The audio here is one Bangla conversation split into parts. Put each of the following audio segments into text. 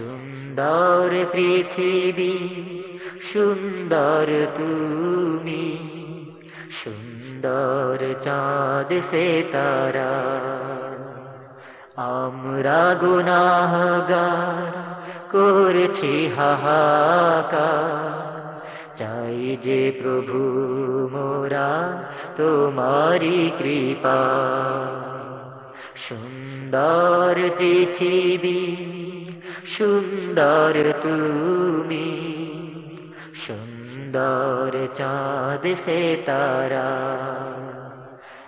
সুন্দর পৃথিবী, সুন্দর তুমি, সুন্দর চাঁদ সে তারা। আমরা গুনাহগার করছি হাহাকা চাই যে প্রভু মোরা তোমারি কৃপা। সুন্দর পৃথিবী সুন্দর তুমি, সুন্দর চাঁদ সে তারা।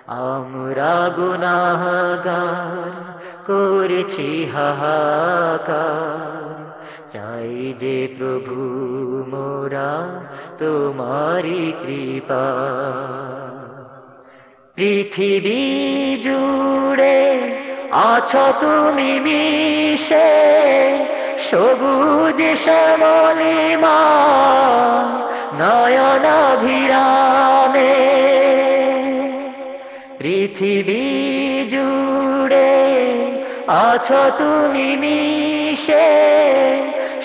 আমরা গুনাহগার করেছি হাহাকার। চাই যে প্রভু মোরা তোমারি কৃপা। পৃথিবী জুড়ে আছো তুমি মিশে সবুজ শ্যামলিমা, নয়নাভিরামে। পৃথিবী জুড়ে আছো তুমি মিশে,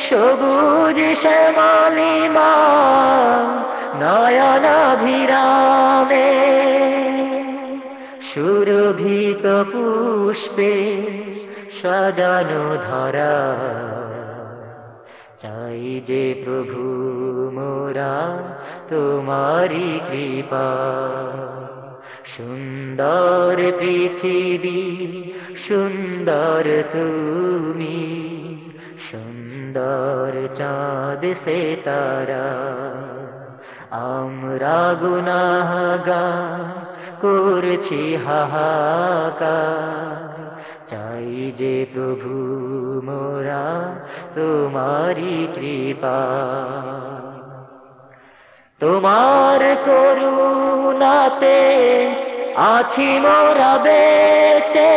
সবুজ শ্যামলিমা, নয়নাভিরামে। সুরভিত পুষ্পে সাজানো ধরা। চাই যে প্রভু মোরা তোমারি কৃপা। সুন্দর পৃথিবী, সুন্দর তুমি, সুন্দর চাঁদ সে তারা। আমরা গুনাহগা করছি হাহাকার। চাই যে প্রভু মোরা তোমারি কৃপা। তোমার করুণাতে আছি মোরা বেচে,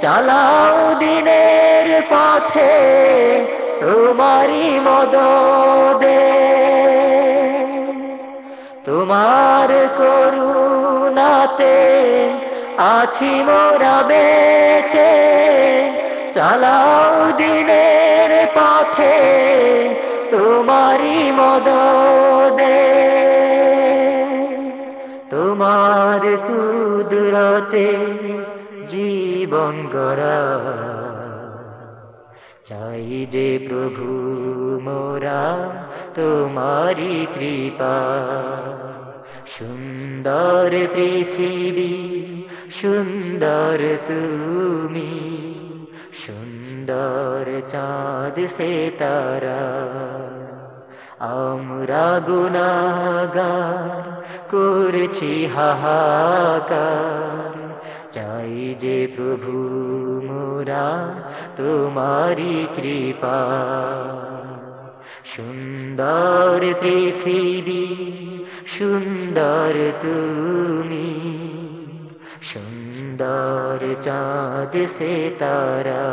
চালাও দিনের পথে তোমারি মদদে। তোমার করুণাতে আছি মোরা বেচে চালাও দিনের পথে তোমারি মদদে। তোমার কুদরতে জীবন গড়া। চাই যে প্রভু মোরা তোমারি কৃপা। সুন্দর পৃথিবী, সুন্দর তুমি। সুন্দর চাঁদ সে তারা। আমরা গুনাগার করছি হাহাকার। চাই যে প্রভু মোরা তোমারি কৃপা। সুন্দর পৃথিবী, সুন্দর তুমি। সুন্দর চাঁদ সে তারা